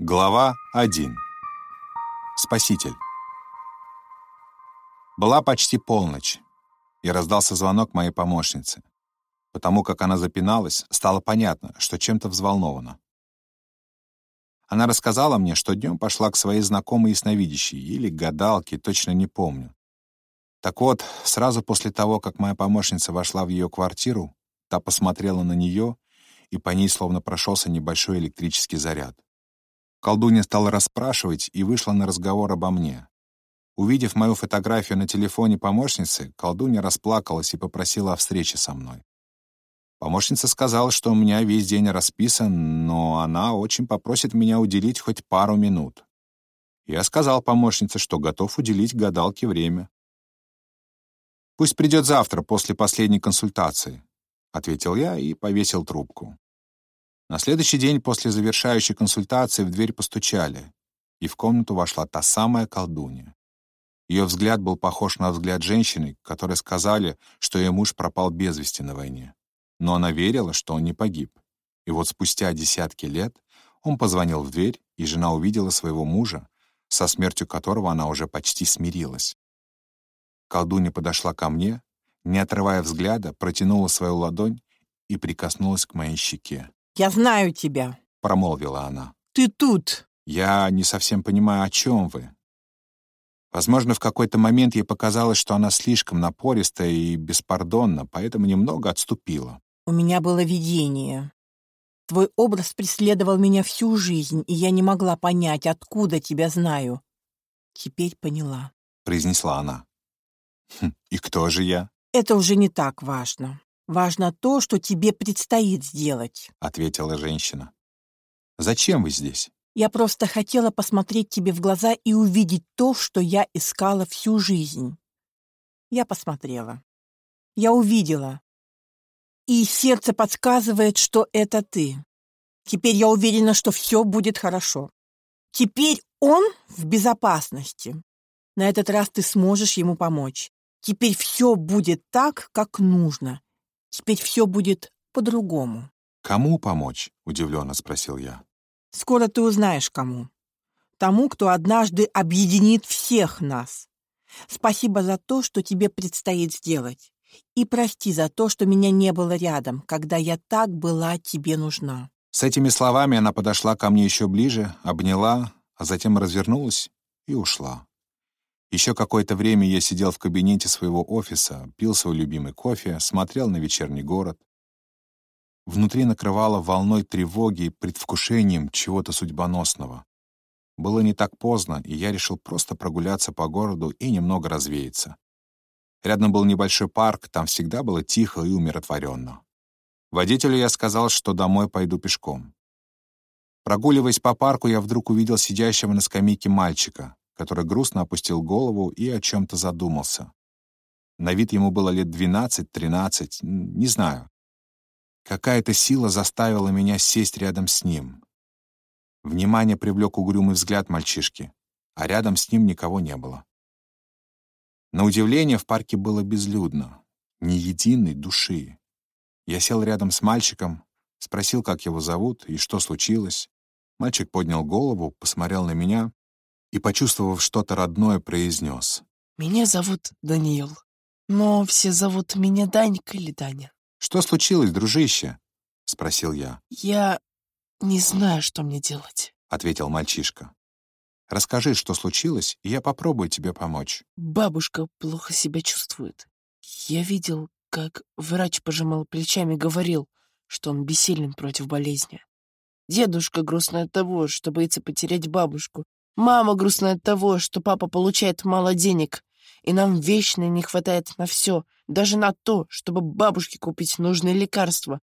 Глава 1. Спаситель. Была почти полночь, и раздался звонок моей помощницы. Потому как она запиналась, стало понятно, что чем-то взволнована. Она рассказала мне, что днем пошла к своей знакомой ясновидящей или гадалке, точно не помню. Так вот, сразу после того, как моя помощница вошла в ее квартиру, та посмотрела на нее, и по ней словно прошелся небольшой электрический заряд. Колдунья стала расспрашивать и вышла на разговор обо мне. Увидев мою фотографию на телефоне помощницы, колдунья расплакалась и попросила о встрече со мной. Помощница сказала, что у меня весь день расписан, но она очень попросит меня уделить хоть пару минут. Я сказал помощнице, что готов уделить гадалке время. «Пусть придет завтра, после последней консультации», — ответил я и повесил трубку. На следующий день после завершающей консультации в дверь постучали, и в комнату вошла та самая колдунья. Ее взгляд был похож на взгляд женщины, которой сказали, что ее муж пропал без вести на войне. Но она верила, что он не погиб. И вот спустя десятки лет он позвонил в дверь, и жена увидела своего мужа, со смертью которого она уже почти смирилась. Колдунья подошла ко мне, не отрывая взгляда, протянула свою ладонь и прикоснулась к моей щеке. «Я знаю тебя», — промолвила она. «Ты тут». «Я не совсем понимаю, о чем вы». Возможно, в какой-то момент ей показалось, что она слишком напористая и беспардонна, поэтому немного отступила. «У меня было видение. Твой образ преследовал меня всю жизнь, и я не могла понять, откуда тебя знаю. Теперь поняла», — произнесла она. «Хм, «И кто же я?» «Это уже не так важно. Важно то, что тебе предстоит сделать», — ответила женщина. «Зачем вы здесь?» «Я просто хотела посмотреть тебе в глаза и увидеть то, что я искала всю жизнь». Я посмотрела. Я увидела. И сердце подсказывает, что это ты. Теперь я уверена, что все будет хорошо. Теперь он в безопасности. На этот раз ты сможешь ему помочь. Теперь все будет так, как нужно. Теперь все будет по-другому. «Кому помочь?» — удивленно спросил я. «Скоро ты узнаешь, кому. Тому, кто однажды объединит всех нас. Спасибо за то, что тебе предстоит сделать. И прости за то, что меня не было рядом, когда я так была тебе нужна». С этими словами она подошла ко мне еще ближе, обняла, а затем развернулась и ушла. Еще какое-то время я сидел в кабинете своего офиса, пил свой любимый кофе, смотрел на вечерний город. Внутри накрывало волной тревоги и предвкушением чего-то судьбоносного. Было не так поздно, и я решил просто прогуляться по городу и немного развеяться. Рядом был небольшой парк, там всегда было тихо и умиротворенно. Водителю я сказал, что домой пойду пешком. Прогуливаясь по парку, я вдруг увидел сидящего на скамейке мальчика который грустно опустил голову и о чем-то задумался. На вид ему было лет 12-13, не знаю. Какая-то сила заставила меня сесть рядом с ним. Внимание привлек угрюмый взгляд мальчишки, а рядом с ним никого не было. На удивление в парке было безлюдно, ни единой души. Я сел рядом с мальчиком, спросил, как его зовут и что случилось. Мальчик поднял голову, посмотрел на меня и, почувствовав что-то родное, произнес. «Меня зовут Даниил, но все зовут меня Данька или Даня». «Что случилось, дружище?» — спросил я. «Я не знаю, что мне делать», — ответил мальчишка. «Расскажи, что случилось, и я попробую тебе помочь». «Бабушка плохо себя чувствует. Я видел, как врач пожимал плечами и говорил, что он бессилен против болезни. Дедушка грустно от того, что боится потерять бабушку, Мама грустна от того, что папа получает мало денег, и нам вечно не хватает на все, даже на то, чтобы бабушке купить нужные лекарства.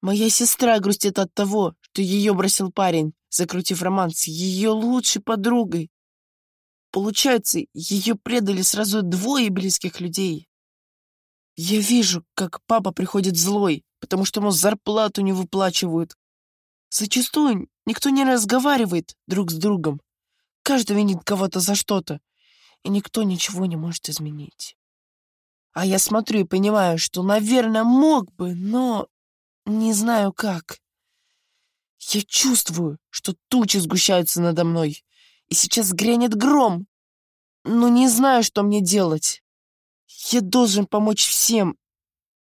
Моя сестра грустит от того, что ее бросил парень, закрутив роман с ее лучшей подругой. Получается, ее предали сразу двое близких людей. Я вижу, как папа приходит злой, потому что ему зарплату не выплачивают. Зачастую никто не разговаривает друг с другом. Каждый винит кого-то за что-то, и никто ничего не может изменить. А я смотрю и понимаю, что, наверное, мог бы, но не знаю как. Я чувствую, что тучи сгущаются надо мной, и сейчас грянет гром, но не знаю, что мне делать. Я должен помочь всем,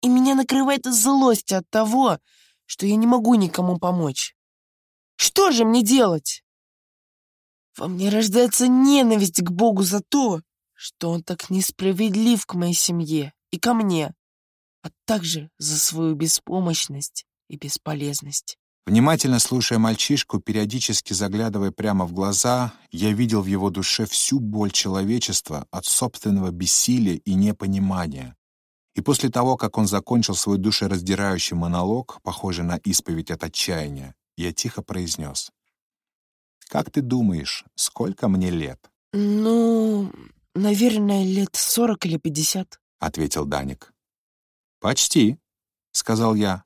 и меня накрывает злость от того, что я не могу никому помочь. Что же мне делать? Во мне рождается ненависть к Богу за то, что Он так несправедлив к моей семье и ко мне, а также за свою беспомощность и бесполезность. Внимательно слушая мальчишку, периодически заглядывая прямо в глаза, я видел в его душе всю боль человечества от собственного бессилия и непонимания. И после того, как он закончил свой душераздирающий монолог, похожий на исповедь от отчаяния, я тихо произнес. «Как ты думаешь, сколько мне лет?» «Ну, наверное, лет сорок или пятьдесят», — ответил Даник. «Почти», — сказал я.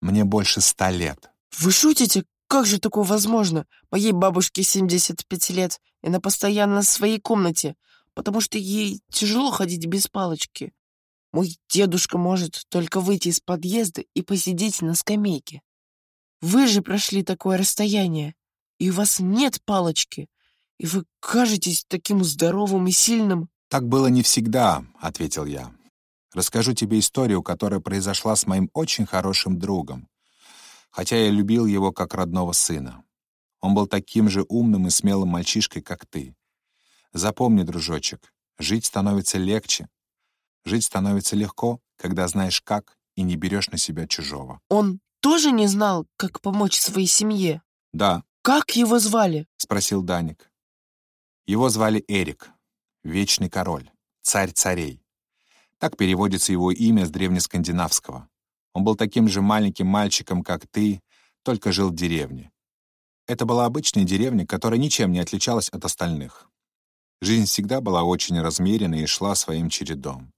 «Мне больше ста лет». «Вы шутите? Как же такое возможно? Моей бабушке 75 лет, и она постоянно в своей комнате, потому что ей тяжело ходить без палочки. Мой дедушка может только выйти из подъезда и посидеть на скамейке. Вы же прошли такое расстояние, и у вас нет палочки, и вы кажетесь таким здоровым и сильным». «Так было не всегда», — ответил я. «Расскажу тебе историю, которая произошла с моим очень хорошим другом хотя я любил его как родного сына. Он был таким же умным и смелым мальчишкой, как ты. Запомни, дружочек, жить становится легче. Жить становится легко, когда знаешь как и не берешь на себя чужого. Он тоже не знал, как помочь своей семье? Да. Как его звали? Спросил Даник. Его звали Эрик, Вечный Король, Царь Царей. Так переводится его имя с древнескандинавского. Он был таким же маленьким мальчиком, как ты, только жил в деревне. Это была обычная деревня, которая ничем не отличалась от остальных. Жизнь всегда была очень размеренной и шла своим чередом.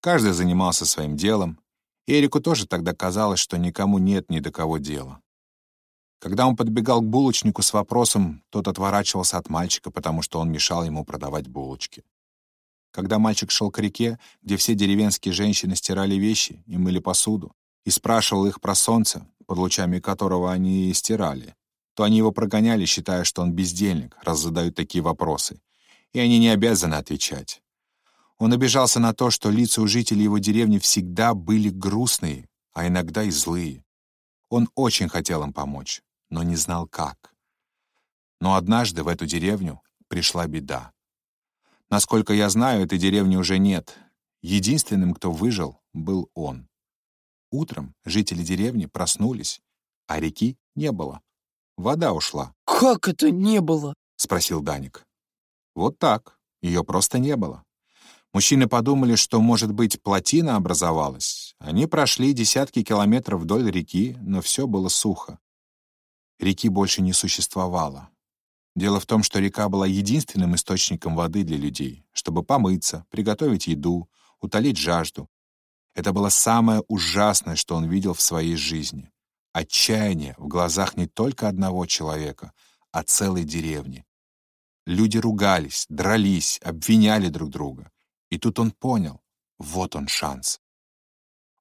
Каждый занимался своим делом, Эрику тоже тогда казалось, что никому нет ни до кого дела. Когда он подбегал к булочнику с вопросом, тот отворачивался от мальчика, потому что он мешал ему продавать булочки. Когда мальчик шел к реке, где все деревенские женщины стирали вещи и мыли посуду, и спрашивал их про солнце, под лучами которого они стирали, то они его прогоняли, считая, что он бездельник, раз задают такие вопросы, и они не обязаны отвечать. Он обижался на то, что лица у жителей его деревни всегда были грустные, а иногда и злые. Он очень хотел им помочь, но не знал как. Но однажды в эту деревню пришла беда. Насколько я знаю, этой деревни уже нет. Единственным, кто выжил, был он. Утром жители деревни проснулись, а реки не было. Вода ушла. «Как это не было?» — спросил Даник. «Вот так. Ее просто не было. Мужчины подумали, что, может быть, плотина образовалась. Они прошли десятки километров вдоль реки, но все было сухо. Реки больше не существовало. Дело в том, что река была единственным источником воды для людей, чтобы помыться, приготовить еду, утолить жажду, это было самое ужасное, что он видел в своей жизни. Отчаяние в глазах не только одного человека, а целой деревни. Люди ругались, дрались, обвиняли друг друга. И тут он понял — вот он шанс.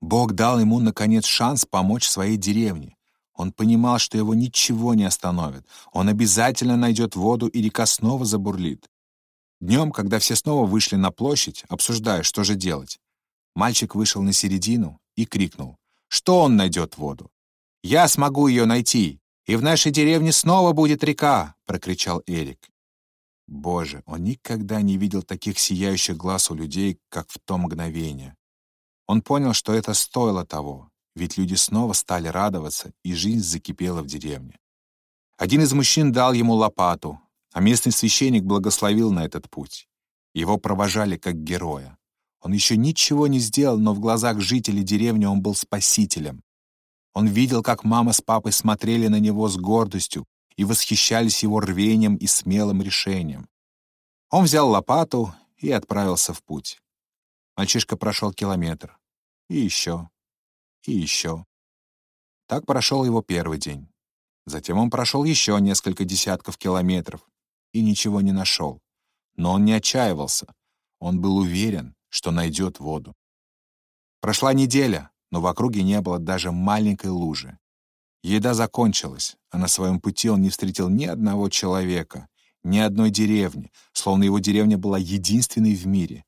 Бог дал ему, наконец, шанс помочь своей деревне. Он понимал, что его ничего не остановит. Он обязательно найдет воду, и река снова забурлит. Днем, когда все снова вышли на площадь, обсуждая, что же делать, Мальчик вышел на середину и крикнул, что он найдет воду. «Я смогу ее найти, и в нашей деревне снова будет река!» — прокричал Эрик. Боже, он никогда не видел таких сияющих глаз у людей, как в то мгновение. Он понял, что это стоило того, ведь люди снова стали радоваться, и жизнь закипела в деревне. Один из мужчин дал ему лопату, а местный священник благословил на этот путь. Его провожали как героя. Он еще ничего не сделал, но в глазах жителей деревни он был спасителем. Он видел, как мама с папой смотрели на него с гордостью и восхищались его рвением и смелым решением. Он взял лопату и отправился в путь. Мальчишка прошел километр. И еще. И еще. Так прошел его первый день. Затем он прошел еще несколько десятков километров и ничего не нашел. Но он не отчаивался. Он был уверен, что найдет воду. Прошла неделя, но в округе не было даже маленькой лужи. Еда закончилась, а на своем пути он не встретил ни одного человека, ни одной деревни, словно его деревня была единственной в мире.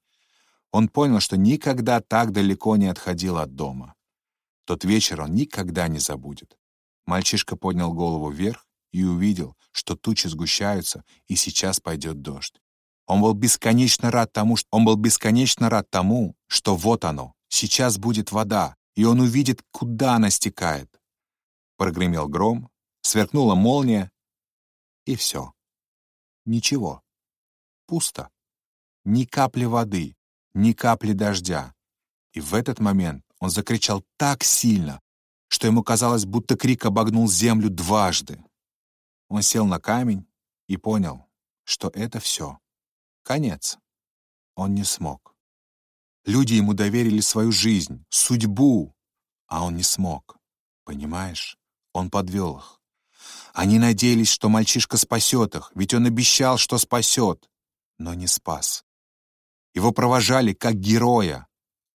Он понял, что никогда так далеко не отходил от дома. Тот вечер он никогда не забудет. Мальчишка поднял голову вверх и увидел, что тучи сгущаются, и сейчас пойдет дождь. Он был бесконечно рад тому, что он был бесконечно рад тому, что вот оно, сейчас будет вода, и он увидит, куда она стекает. Прогремел гром, сверкнула молния, и все. Ничего. Пусто. Ни капли воды, ни капли дождя. И в этот момент он закричал так сильно, что ему казалось, будто крик обогнул землю дважды. Он сел на камень и понял, что это все. Конец. Он не смог. Люди ему доверили свою жизнь, судьбу, а он не смог. Понимаешь? Он подвел их. Они надеялись, что мальчишка спасет их, ведь он обещал, что спасет, но не спас. Его провожали как героя,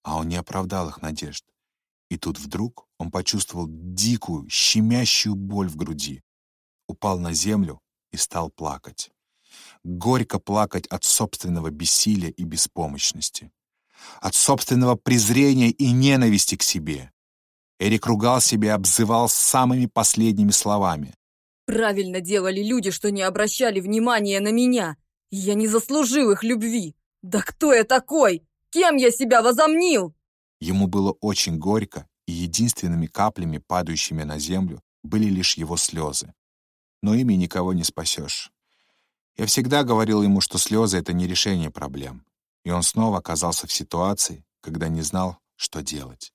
а он не оправдал их надежд. И тут вдруг он почувствовал дикую, щемящую боль в груди, упал на землю и стал плакать. Горько плакать от собственного бессилия и беспомощности. От собственного презрения и ненависти к себе. Эрик ругал себя и обзывал самыми последними словами. «Правильно делали люди, что не обращали внимания на меня. Я не заслужил их любви. Да кто я такой? Кем я себя возомнил?» Ему было очень горько, и единственными каплями, падающими на землю, были лишь его слезы. Но ими никого не спасешь. Я всегда говорил ему, что слезы — это не решение проблем. И он снова оказался в ситуации, когда не знал, что делать.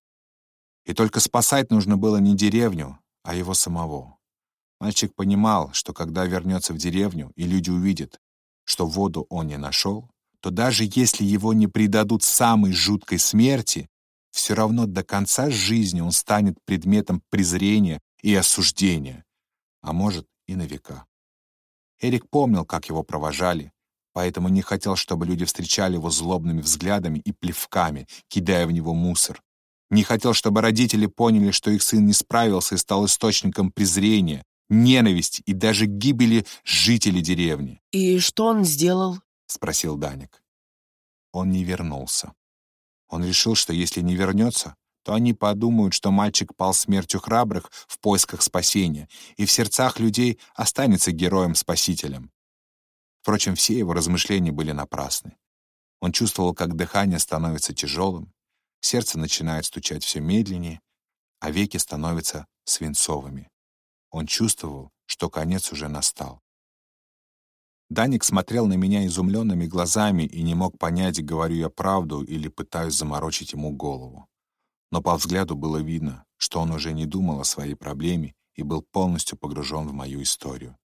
И только спасать нужно было не деревню, а его самого. Мальчик понимал, что когда вернется в деревню, и люди увидят, что воду он не нашел, то даже если его не предадут самой жуткой смерти, все равно до конца жизни он станет предметом презрения и осуждения, а может и на века. Эрик помнил, как его провожали, поэтому не хотел, чтобы люди встречали его злобными взглядами и плевками, кидая в него мусор. Не хотел, чтобы родители поняли, что их сын не справился и стал источником презрения, ненависти и даже гибели жителей деревни. «И что он сделал?» — спросил Даник. Он не вернулся. Он решил, что если не вернется, то они подумают, что мальчик пал смертью храбрых в поисках спасения, и в сердцах людей останется героем-спасителем. Впрочем, все его размышления были напрасны. Он чувствовал, как дыхание становится тяжелым, сердце начинает стучать все медленнее, а веки становятся свинцовыми. Он чувствовал, что конец уже настал. Даник смотрел на меня изумленными глазами и не мог понять, говорю я правду или пытаюсь заморочить ему голову. Но по взгляду было видно, что он уже не думал о своей проблеме и был полностью погружен в мою историю.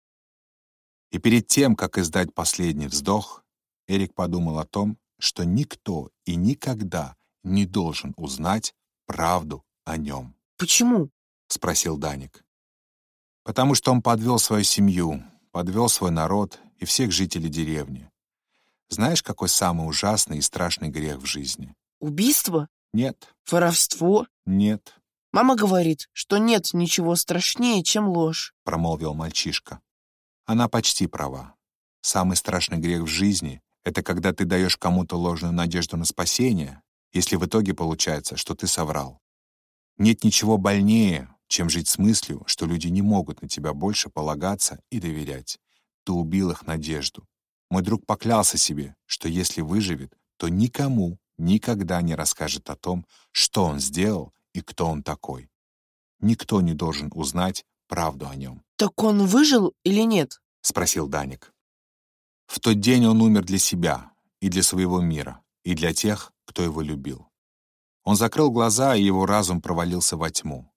И перед тем, как издать последний вздох, Эрик подумал о том, что никто и никогда не должен узнать правду о нем. «Почему?» — спросил Даник. «Потому что он подвел свою семью, подвел свой народ и всех жителей деревни. Знаешь, какой самый ужасный и страшный грех в жизни? Убийство? Нет. Воровство? Нет. Мама говорит, что нет ничего страшнее, чем ложь. Промолвил мальчишка. Она почти права. Самый страшный грех в жизни — это когда ты даешь кому-то ложную надежду на спасение, если в итоге получается, что ты соврал. Нет ничего больнее, чем жить с мыслью, что люди не могут на тебя больше полагаться и доверять ты убил их надежду. Мой друг поклялся себе, что если выживет, то никому никогда не расскажет о том, что он сделал и кто он такой. Никто не должен узнать правду о нем. «Так он выжил или нет?» — спросил Даник. В тот день он умер для себя и для своего мира, и для тех, кто его любил. Он закрыл глаза, и его разум провалился во тьму.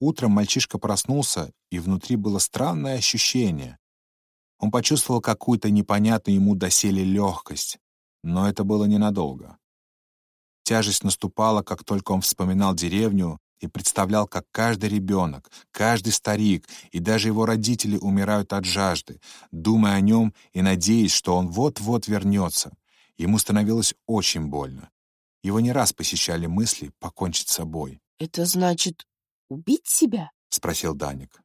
Утром мальчишка проснулся, и внутри было странное ощущение, он почувствовал какую-то непонятную ему доселе легкость, но это было ненадолго. Тяжесть наступала, как только он вспоминал деревню и представлял, как каждый ребенок, каждый старик и даже его родители умирают от жажды, думая о нем и надеясь, что он вот-вот вернется. Ему становилось очень больно. Его не раз посещали мысли покончить с собой. «Это значит убить себя?» — спросил Даник.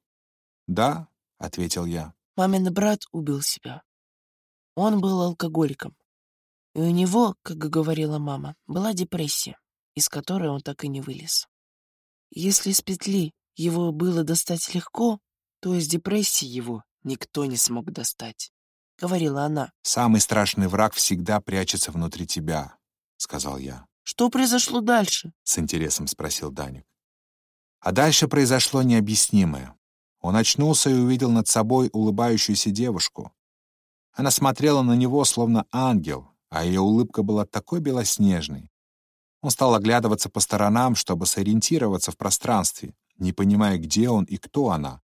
«Да», — ответил я. Мамин брат убил себя. Он был алкоголиком. И у него, как говорила мама, была депрессия, из которой он так и не вылез. Если с петли его было достать легко, то из депрессии его никто не смог достать, — говорила она. «Самый страшный враг всегда прячется внутри тебя», — сказал я. «Что произошло дальше?» — с интересом спросил Даник. А дальше произошло необъяснимое. Он очнулся и увидел над собой улыбающуюся девушку. Она смотрела на него, словно ангел, а ее улыбка была такой белоснежной. Он стал оглядываться по сторонам, чтобы сориентироваться в пространстве, не понимая, где он и кто она.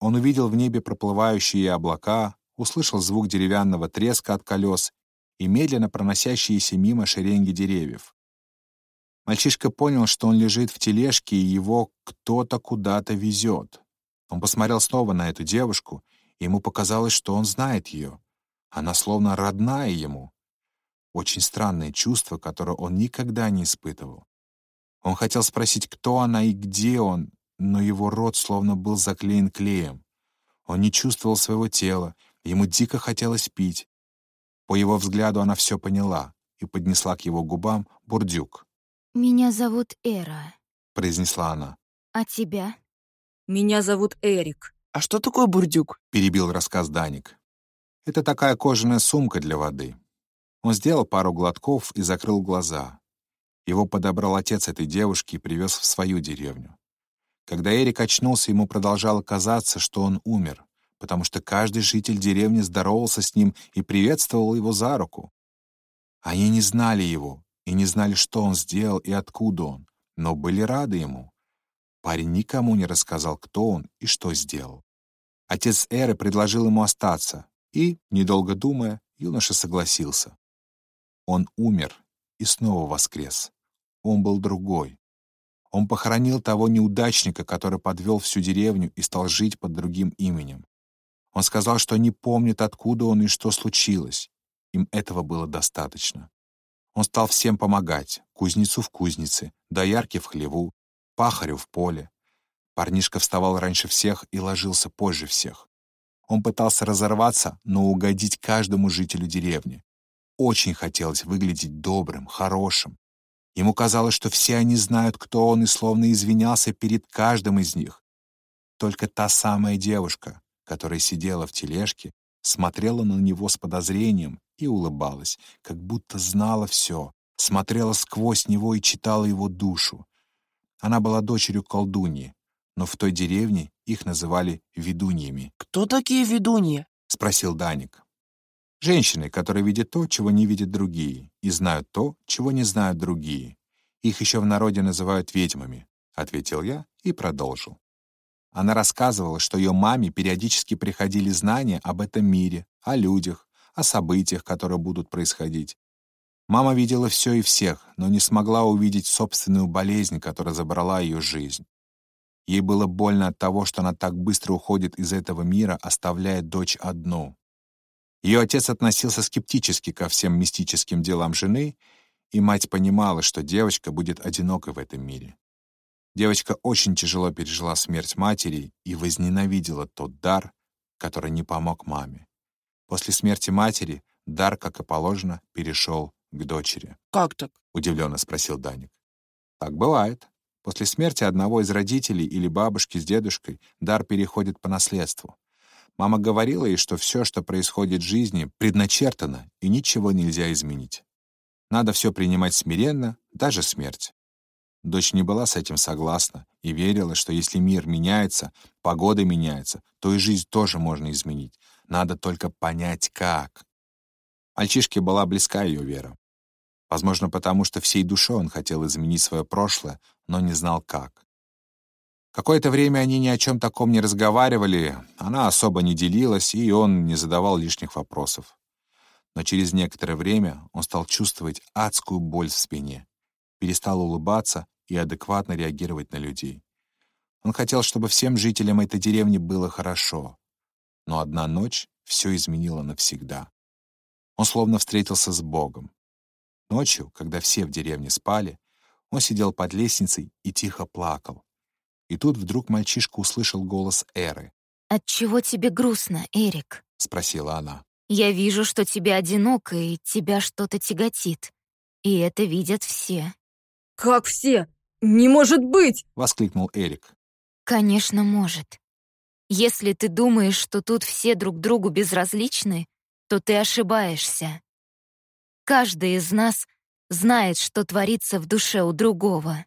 Он увидел в небе проплывающие облака, услышал звук деревянного треска от колес и медленно проносящиеся мимо шеренги деревьев. Мальчишка понял, что он лежит в тележке, и его кто-то куда-то везет. Он посмотрел снова на эту девушку, и ему показалось, что он знает ее. Она словно родная ему. Очень странное чувство, которое он никогда не испытывал. Он хотел спросить, кто она и где он, но его рот словно был заклеен клеем. Он не чувствовал своего тела, ему дико хотелось пить. По его взгляду она все поняла и поднесла к его губам бурдюк. «Меня зовут Эра», — произнесла она. «А тебя?» «Меня зовут Эрик». «А что такое бурдюк?» — перебил рассказ Даник. «Это такая кожаная сумка для воды. Он сделал пару глотков и закрыл глаза. Его подобрал отец этой девушки и привез в свою деревню. Когда Эрик очнулся, ему продолжало казаться, что он умер, потому что каждый житель деревни здоровался с ним и приветствовал его за руку. Они не знали его и не знали, что он сделал и откуда он, но были рады ему. Парень никому не рассказал, кто он и что сделал. Отец Эры предложил ему остаться, и, недолго думая, юноша согласился. Он умер и снова воскрес. Он был другой. Он похоронил того неудачника, который подвел всю деревню и стал жить под другим именем. Он сказал, что не помнит, откуда он и что случилось. Им этого было достаточно. Он стал всем помогать. Кузнецу в кузнице, доярке в хлеву, пахарю в поле. Парнишка вставал раньше всех и ложился позже всех. Он пытался разорваться, но угодить каждому жителю деревни. Очень хотелось выглядеть добрым, хорошим. Ему казалось, что все они знают, кто он, и словно извинялся перед каждым из них. Только та самая девушка, которая сидела в тележке, смотрела на него с подозрением и улыбалась, как будто знала все, смотрела сквозь него и читала его душу. Она была дочерью колдуньи, но в той деревне их называли ведуньями. «Кто такие ведуньи?» — спросил Даник. Женщины, которые видят то, чего не видят другие, и знают то, чего не знают другие. Их еще в народе называют ведьмами, — ответил я и продолжил. Она рассказывала, что ее маме периодически приходили знания об этом мире, о людях, о событиях, которые будут происходить. Мама видела все и всех, но не смогла увидеть собственную болезнь, которая забрала ее жизнь. Ей было больно от того, что она так быстро уходит из этого мира, оставляя дочь одну. Ее отец относился скептически ко всем мистическим делам жены, и мать понимала, что девочка будет одинокой в этом мире. Девочка очень тяжело пережила смерть матери и возненавидела тот дар, который не помог маме. После смерти матери дар, как и положено, перешел к дочери. «Как так?» — удивленно спросил Даник. «Так бывает. После смерти одного из родителей или бабушки с дедушкой дар переходит по наследству. Мама говорила ей, что все, что происходит в жизни, предначертано, и ничего нельзя изменить. Надо все принимать смиренно, даже смерть. Дочь не была с этим согласна и верила, что если мир меняется, погода меняется, то и жизнь тоже можно изменить. Надо только понять, как. Мальчишке была близка ее вера. Возможно, потому что всей душой он хотел изменить свое прошлое, но не знал как. Какое-то время они ни о чем таком не разговаривали, она особо не делилась, и он не задавал лишних вопросов. Но через некоторое время он стал чувствовать адскую боль в спине, перестал улыбаться и адекватно реагировать на людей. Он хотел, чтобы всем жителям этой деревни было хорошо. Но одна ночь все изменила навсегда. Он словно встретился с Богом. Ночью, когда все в деревне спали, он сидел под лестницей и тихо плакал. И тут вдруг мальчишка услышал голос Эры. «Отчего тебе грустно, Эрик?» — спросила она. «Я вижу, что тебе одиноко, и тебя что-то тяготит. И это видят все». «Как все? Не может быть!» — воскликнул Эрик. «Конечно, может. Если ты думаешь, что тут все друг другу безразличны, то ты ошибаешься. Каждый из нас знает, что творится в душе у другого.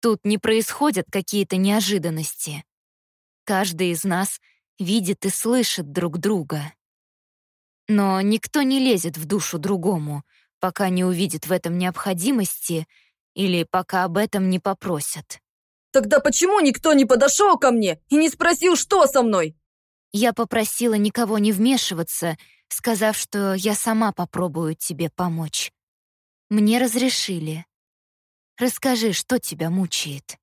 Тут не происходят какие-то неожиданности. Каждый из нас видит и слышит друг друга. Но никто не лезет в душу другому, пока не увидит в этом необходимости или пока об этом не попросят. Тогда почему никто не подошел ко мне и не спросил, что со мной? Я попросила никого не вмешиваться, сказав, что я сама попробую тебе помочь. Мне разрешили. Расскажи, что тебя мучает.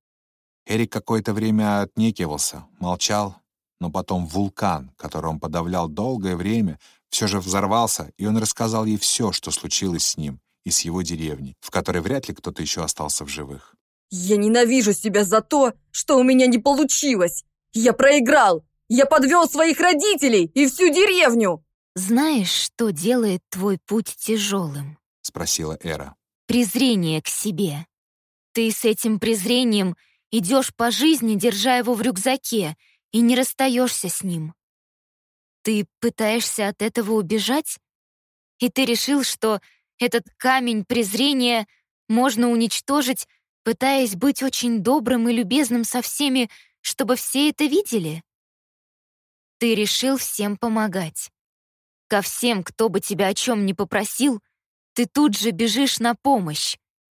Эрик какое-то время отнекивался, молчал, но потом вулкан, который он подавлял долгое время, все же взорвался, и он рассказал ей все, что случилось с ним и с его деревней, в которой вряд ли кто-то еще остался в живых. «Я ненавижу себя за то, что у меня не получилось! Я проиграл! Я подвел своих родителей и всю деревню!» «Знаешь, что делает твой путь тяжелым?» — спросила Эра. «Презрение к себе. Ты с этим презрением идешь по жизни, держа его в рюкзаке, и не расстаешься с ним. Ты пытаешься от этого убежать? И ты решил, что этот камень презрения можно уничтожить, пытаясь быть очень добрым и любезным со всеми, чтобы все это видели? Ты решил всем помогать. Ко всем, кто бы тебя о чем ни попросил, ты тут же бежишь на помощь.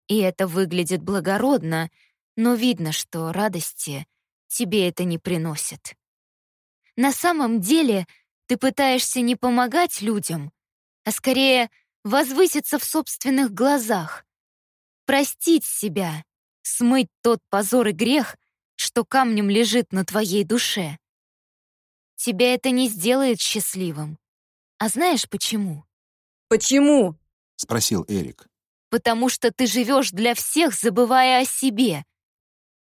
И это выглядит благородно, но видно, что радости тебе это не приносит. На самом деле ты пытаешься не помогать людям, а скорее возвыситься в собственных глазах, простить себя, смыть тот позор и грех, что камнем лежит на твоей душе. Тебя это не сделает счастливым. А знаешь почему? «Почему?» — спросил Эрик. Потому что ты живешь для всех, забывая о себе.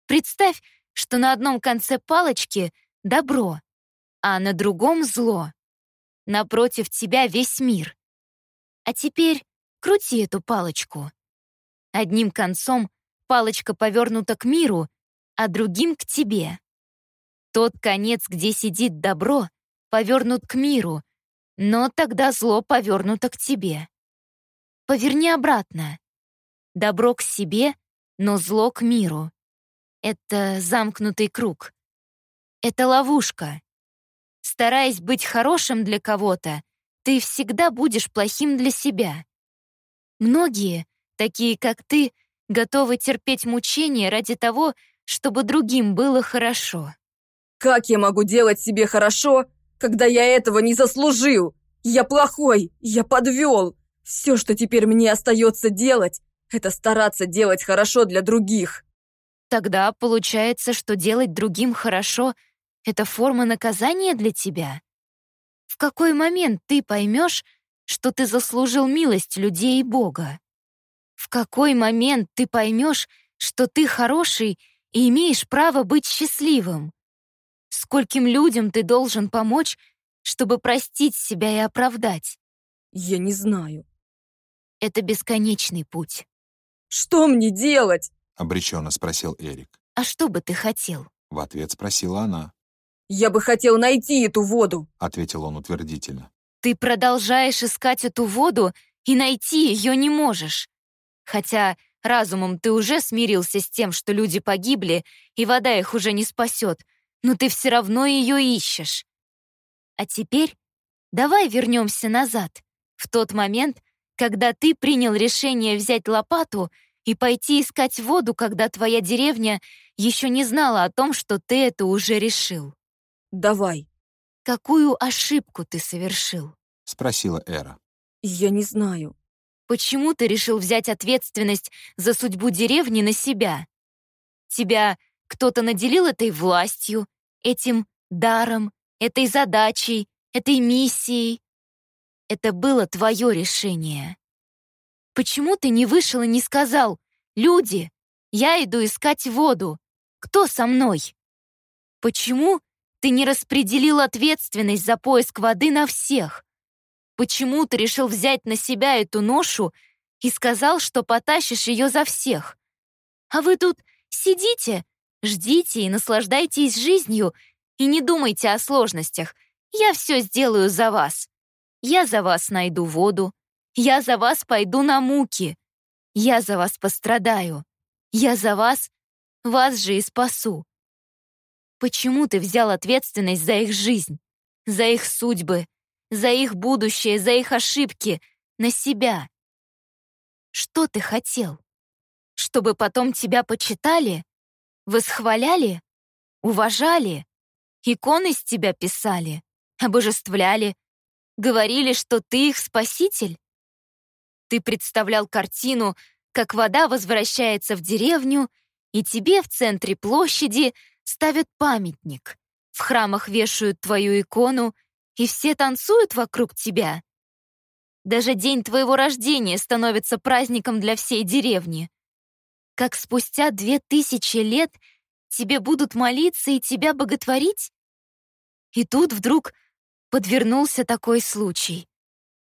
Представь, что на одном конце палочки — добро, а на другом — зло. Напротив тебя весь мир. А теперь крути эту палочку. Одним концом палочка повернута к миру, а другим — к тебе. Тот конец, где сидит добро, повернут к миру, но тогда зло повернуто к тебе. Поверни обратно. Добро к себе, но зло к миру. Это замкнутый круг. Это ловушка. Стараясь быть хорошим для кого-то, ты всегда будешь плохим для себя. Многие, такие как ты, готовы терпеть мучения ради того, чтобы другим было хорошо. «Как я могу делать себе хорошо, когда я этого не заслужил? Я плохой, я подвел. Все, что теперь мне остается делать, это стараться делать хорошо для других». Тогда получается, что делать другим хорошо — это форма наказания для тебя? В какой момент ты поймешь, что ты заслужил милость людей и Бога? В какой момент ты поймешь, что ты хороший и имеешь право быть счастливым? Скольким людям ты должен помочь, чтобы простить себя и оправдать? Я не знаю. Это бесконечный путь. Что мне делать? Обреченно спросил Эрик. А что бы ты хотел? В ответ спросила она. Я бы хотел найти эту воду, Ответил он утвердительно. Ты продолжаешь искать эту воду и найти ее не можешь. Хотя разумом ты уже смирился с тем, что люди погибли, и вода их уже не спасет, но ты все равно ее ищешь. А теперь давай вернемся назад, в тот момент, когда ты принял решение взять лопату и пойти искать воду, когда твоя деревня еще не знала о том, что ты это уже решил. Давай. Какую ошибку ты совершил? Спросила Эра. Я не знаю. Почему ты решил взять ответственность за судьбу деревни на себя? Тебя кто-то наделил этой властью, этим даром, этой задачей, этой миссией. Это было твое решение. Почему ты не вышел и не сказал, «Люди, я иду искать воду. кто со мной? Почему ты не распределил ответственность за поиск воды на всех? Почему ты решил взять на себя эту ношу и сказал, что потащишь ее за всех? А вы тут сидите, ждите и наслаждайтесь жизнью, и не думайте о сложностях. Я все сделаю за вас. Я за вас найду воду. Я за вас пойду на муки. Я за вас пострадаю. Я за вас, вас же и спасу. Почему ты взял ответственность за их жизнь, за их судьбы, за их будущее, за их ошибки на себя? Что ты хотел? Чтобы потом тебя почитали, восхваляли, уважали, иконы с тебя писали, обожествляли, говорили, что ты их спаситель? Ты представлял картину, как вода возвращается в деревню, и тебе в центре площади ставят памятник. В храмах вешают твою икону, и все танцуют вокруг тебя. Даже день твоего рождения становится праздником для всей деревни. Как спустя две тысячи лет тебе будут молиться и тебя боготворить? И тут вдруг подвернулся такой случай.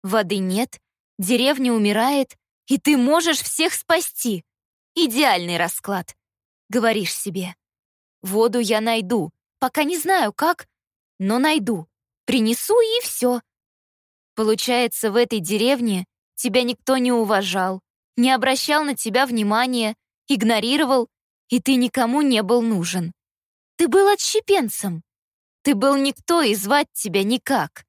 Воды нет, деревня умирает, и ты можешь всех спасти. Идеальный расклад. Говоришь себе. Воду я найду, пока не знаю как, но найду. Принесу и все. Получается, в этой деревне тебя никто не уважал, не обращал на тебя внимания, игнорировал, и ты никому не был нужен. Ты был отщепенцем. Ты был никто, и звать тебя никак.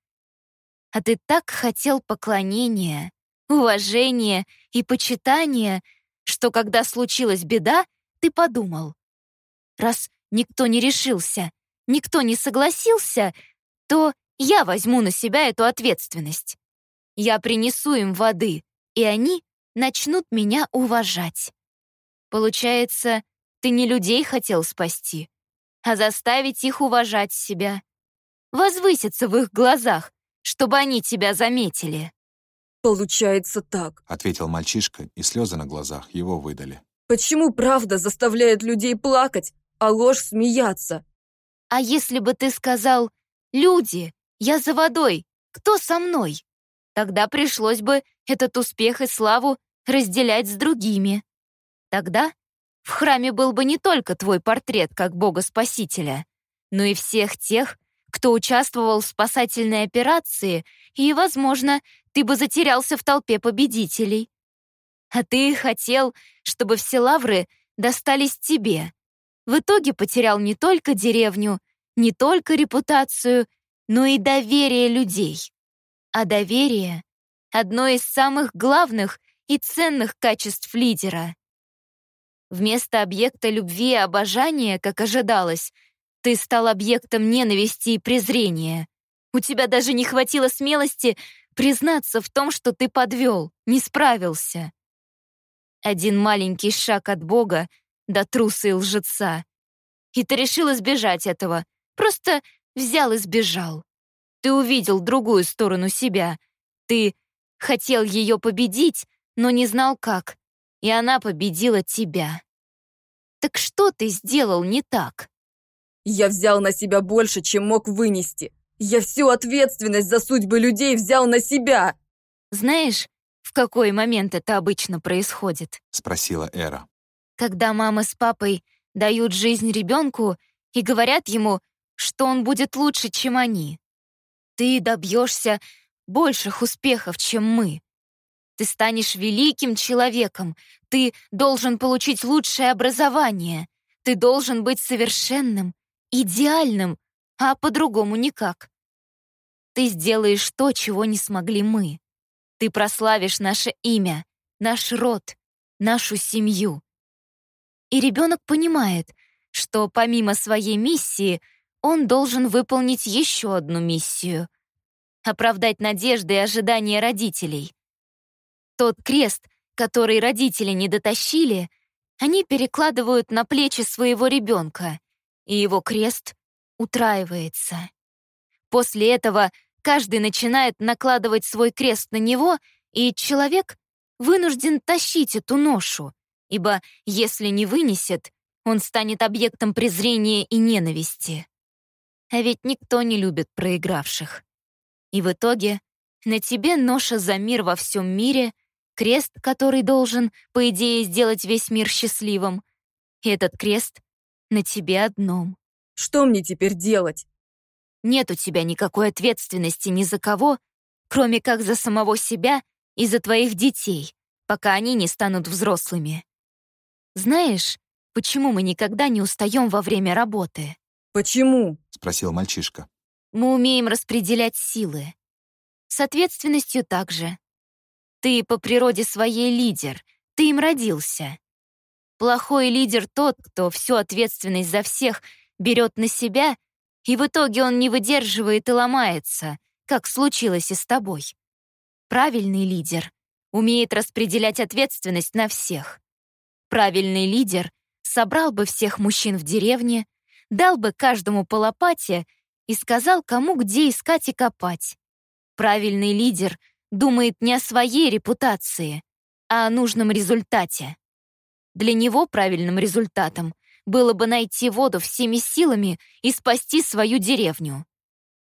А ты так хотел поклонения, уважения и почитания, что когда случилась беда, ты подумал, раз никто не решился, никто не согласился, то я возьму на себя эту ответственность. Я принесу им воды, и они начнут меня уважать. Получается, ты не людей хотел спасти, а заставить их уважать себя, возвыситься в их глазах, чтобы они тебя заметили. «Получается так», — ответил мальчишка, и слезы на глазах его выдали. «Почему правда заставляет людей плакать, а ложь смеяться?» «А если бы ты сказал, люди, я за водой, кто со мной?» Тогда пришлось бы этот успех и славу разделять с другими. Тогда в храме был бы не только твой портрет как Бога-Спасителя, но и всех тех, кто участвовал в спасательной операции, и, возможно, ты бы затерялся в толпе победителей. А ты хотел, чтобы все лавры достались тебе. В итоге потерял не только деревню, не только репутацию, но и доверие людей. А доверие — одно из самых главных и ценных качеств лидера. Вместо объекта любви и обожания, как ожидалось, ты стал объектом ненависти и презрения. У тебя даже не хватило смелости признаться в том, что ты подвел, не справился. Один маленький шаг от Бога до труса и лжеца. И ты решил избежать этого, просто взял и сбежал. Ты увидел другую сторону себя. Ты хотел ее победить, но не знал как, и она победила тебя. Так что ты сделал не так? Я взял на себя больше, чем мог вынести. Я всю ответственность за судьбы людей взял на себя. Знаешь, в какой момент это обычно происходит? Спросила Эра. Когда мама с папой дают жизнь ребенку и говорят ему, что он будет лучше, чем они. Ты добьешься больших успехов, чем мы. Ты станешь великим человеком. Ты должен получить лучшее образование. Ты должен быть совершенным, идеальным, а по-другому никак. Ты сделаешь то, чего не смогли мы. Ты прославишь наше имя, наш род, нашу семью. И ребенок понимает, что помимо своей миссии он должен выполнить еще одну миссию — оправдать надежды и ожидания родителей. Тот крест, который родители не дотащили, они перекладывают на плечи своего ребенка, и его крест утраивается. После этого каждый начинает накладывать свой крест на него, и человек вынужден тащить эту ношу, ибо если не вынесет, он станет объектом презрения и ненависти. А ведь никто не любит проигравших. И в итоге на тебе ноша за мир во всем мире, крест, который должен, по идее, сделать весь мир счастливым. И этот крест на тебе одном. Что мне теперь делать? Нет у тебя никакой ответственности ни за кого, кроме как за самого себя и за твоих детей, пока они не станут взрослыми. Знаешь, почему мы никогда не устаем во время работы? Почему? — спросил мальчишка. Мы умеем распределять силы. С ответственностью также. Ты по природе своей лидер, ты им родился. Плохой лидер тот, кто всю ответственность за всех берет на себя, и в итоге он не выдерживает и ломается, как случилось и с тобой. Правильный лидер умеет распределять ответственность на всех. Правильный лидер собрал бы всех мужчин в деревне, дал бы каждому по лопате и сказал, кому где искать и копать. Правильный лидер думает не о своей репутации, а о нужном результате. Для него правильным результатом было бы найти воду всеми силами и спасти свою деревню.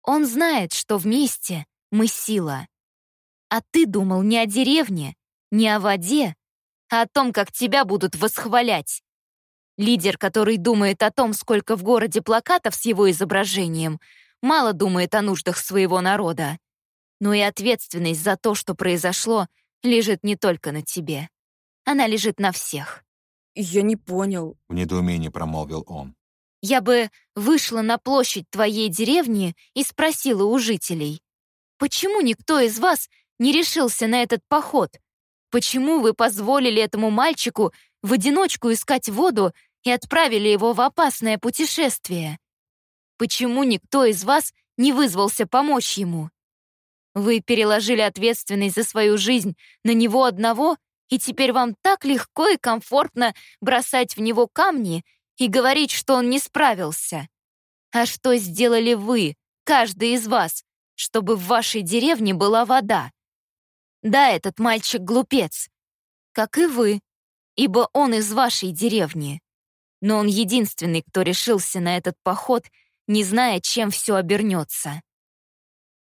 Он знает, что вместе мы сила. А ты думал не о деревне, не о воде, а о том, как тебя будут восхвалять. Лидер, который думает о том, сколько в городе плакатов с его изображением, мало думает о нуждах своего народа. Но и ответственность за то, что произошло, лежит не только на тебе. Она лежит на всех. Я не понял. В недоумении промолвил он. Я бы вышла на площадь твоей деревни и спросила у жителей, почему никто из вас не решился на этот поход? Почему вы позволили этому мальчику в одиночку искать воду и отправили его в опасное путешествие? Почему никто из вас не вызвался помочь ему? Вы переложили ответственность за свою жизнь на него одного, и теперь вам так легко и комфортно бросать в него камни и говорить, что он не справился. А что сделали вы, каждый из вас, чтобы в вашей деревне была вода? Да, этот мальчик глупец, как и вы, ибо он из вашей деревни. Но он единственный, кто решился на этот поход, не зная, чем все обернется.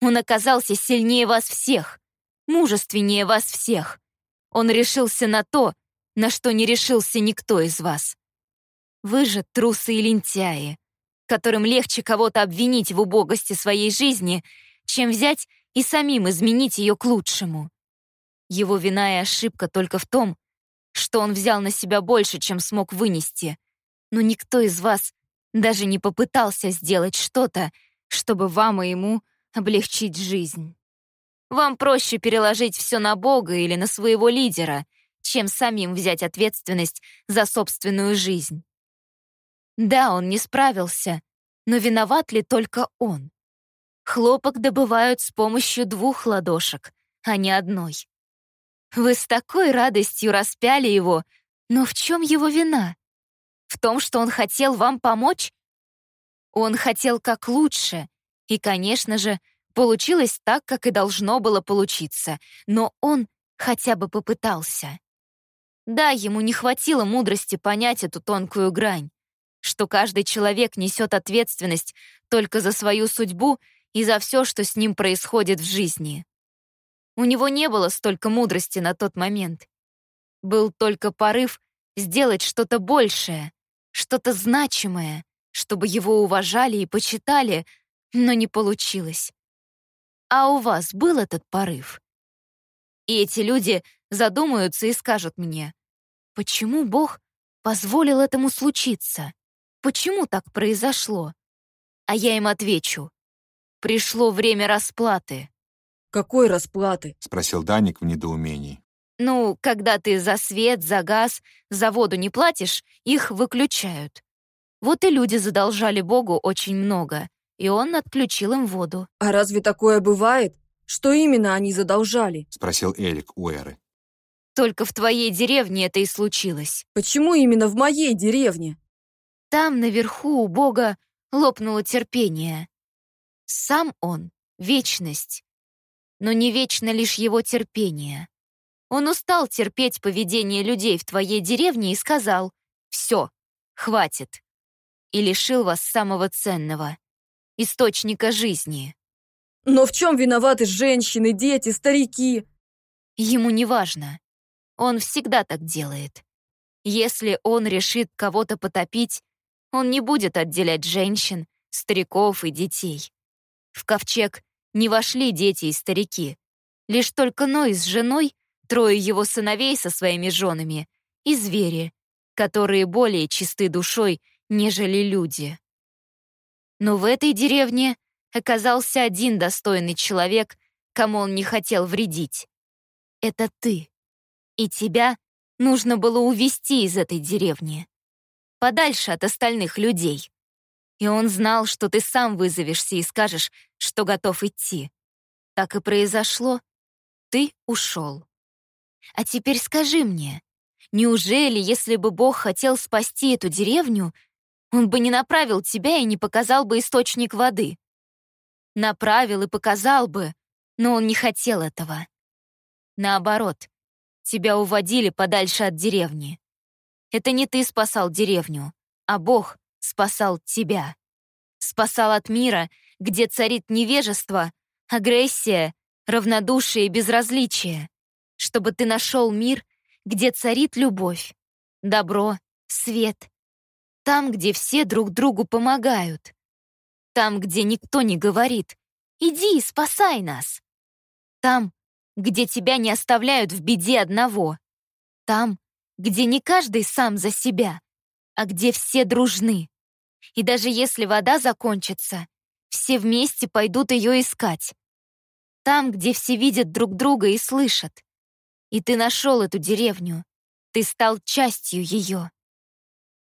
Он оказался сильнее вас всех, мужественнее вас всех. Он решился на то, на что не решился никто из вас. Вы же трусы и лентяи, которым легче кого-то обвинить в убогости своей жизни, чем взять и самим изменить ее к лучшему. Его вина и ошибка только в том, что он взял на себя больше, чем смог вынести. Но никто из вас даже не попытался сделать что-то, чтобы вам и ему облегчить жизнь. Вам проще переложить все на Бога или на своего лидера, чем самим взять ответственность за собственную жизнь. Да, он не справился, но виноват ли только он? Хлопок добывают с помощью двух ладошек, а не одной. Вы с такой радостью распяли его, но в чем его вина? В том, что он хотел вам помочь? Он хотел как лучше, и, конечно же, получилось так, как и должно было получиться, но он хотя бы попытался. Да, ему не хватило мудрости понять эту тонкую грань, что каждый человек несет ответственность только за свою судьбу и за все, что с ним происходит в жизни. У него не было столько мудрости на тот момент. Был только порыв сделать что-то большее, что-то значимое, чтобы его уважали и почитали, но не получилось. А у вас был этот порыв? И эти люди задумаются и скажут мне, почему Бог позволил этому случиться? Почему так произошло? А я им отвечу, пришло время расплаты. Какой расплаты? Спросил Даник в недоумении. Ну, когда ты за свет, за газ, за воду не платишь, их выключают. Вот и люди задолжали Богу очень много, и он отключил им воду. А разве такое бывает? Что именно они задолжали? Спросил Эрик у Эры. Только в твоей деревне это и случилось. Почему именно в моей деревне? Там, наверху, у Бога лопнуло терпение. Сам он — вечность, но не вечно лишь его терпение. Он устал терпеть поведение людей в твоей деревне и сказал «Все, хватит. И лишил вас самого ценного — источника жизни. Но в чем виноваты женщины, дети, старики? Ему не важно. Он всегда так делает. Если он решит кого-то потопить, он не будет отделять женщин, стариков и детей. В ковчег не вошли дети и старики. Лишь только Ной с женой, трое его сыновей со своими женами и звери, которые более чисты душой, нежели люди. Но в этой деревне оказался один достойный человек, кому он не хотел вредить. Это ты. И тебя нужно было увести из этой деревни. Подальше от остальных людей. И он знал, что ты сам вызовешься и скажешь, что готов идти. Так и произошло. Ты ушел. А теперь скажи мне, неужели, если бы Бог хотел спасти эту деревню, он бы не направил тебя и не показал бы источник воды? Направил и показал бы, но он не хотел этого. Наоборот, тебя уводили подальше от деревни. Это не ты спасал деревню, а Бог спасал тебя. Спасал от мира, где царит невежество, агрессия, равнодушие и безразличие. Чтобы ты нашел мир, где царит любовь, добро, свет. Там, где все друг другу помогают. Там, где никто не говорит «Иди и спасай нас». Там, где тебя не оставляют в беде одного. Там, где не каждый сам за себя, а где все дружны. И даже если вода закончится, все вместе пойдут ее искать. Там, где все видят друг друга и слышат. И ты нашел эту деревню. Ты стал частью ее.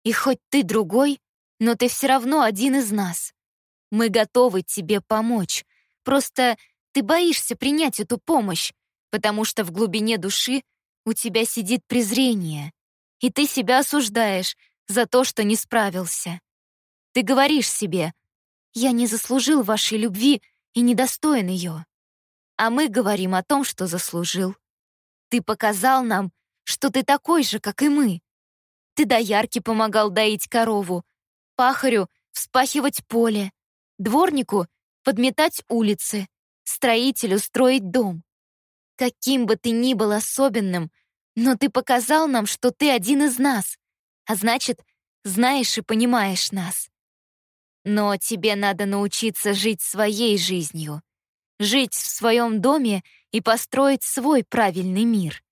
И хоть ты другой, но ты все равно один из нас. Мы готовы тебе помочь. Просто ты боишься принять эту помощь, потому что в глубине души у тебя сидит презрение, и ты себя осуждаешь за то, что не справился. Ты говоришь себе, «Я не заслужил вашей любви и недостоин ее». А мы говорим о том, что заслужил. Ты показал нам, что ты такой же, как и мы. Ты доярке помогал доить корову, пахарю — вспахивать поле, дворнику — подметать улицы, строителю — строить дом. Каким бы ты ни был особенным, но ты показал нам, что ты один из нас, а значит, знаешь и понимаешь нас. Но тебе надо научиться жить своей жизнью, жить в своем доме и построить свой правильный мир.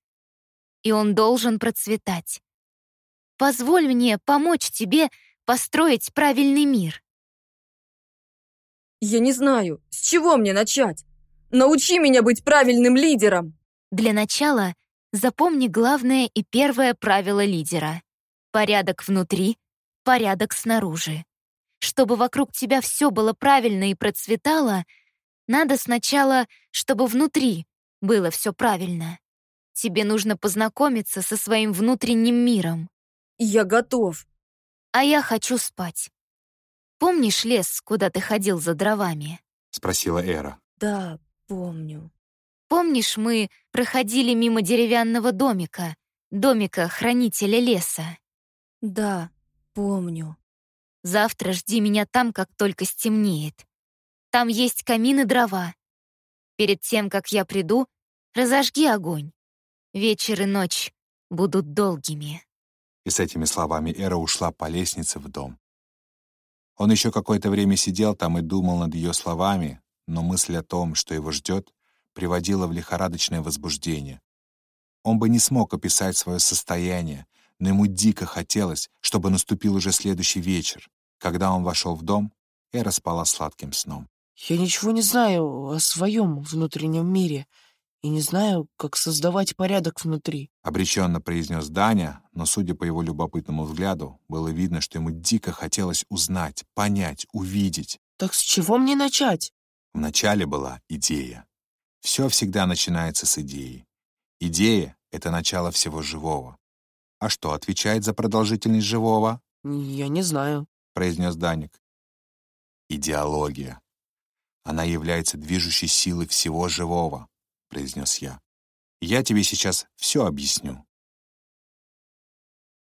И он должен процветать. Позволь мне помочь тебе построить правильный мир. Я не знаю, с чего мне начать. Научи меня быть правильным лидером. Для начала запомни главное и первое правило лидера. Порядок внутри, порядок снаружи. Чтобы вокруг тебя все было правильно и процветало, надо сначала, чтобы внутри было все правильно. Тебе нужно познакомиться со своим внутренним миром. Я готов. А я хочу спать. Помнишь лес, куда ты ходил за дровами? Спросила Эра. Да, помню. Помнишь, мы проходили мимо деревянного домика, домика хранителя леса? Да, помню. Завтра жди меня там, как только стемнеет. Там есть камин и дрова. Перед тем, как я приду, разожги огонь. Вечер и ночь будут долгими. И с этими словами Эра ушла по лестнице в дом. Он еще какое-то время сидел там и думал над ее словами, но мысль о том, что его ждет, приводила в лихорадочное возбуждение. Он бы не смог описать свое состояние, но ему дико хотелось, чтобы наступил уже следующий вечер. Когда он вошел в дом, Эра спала сладким сном. Я ничего не знаю о своем внутреннем мире и не знаю, как создавать порядок внутри. Обреченно произнес Даня, но, судя по его любопытному взгляду, было видно, что ему дико хотелось узнать, понять, увидеть. Так с чего мне начать? Вначале была идея. Все всегда начинается с идеи. Идея — это начало всего живого. А что отвечает за продолжительность живого? Я не знаю, произнес Даник. Идеология. Она является движущей силой всего живого, произнес я. Я тебе сейчас все объясню.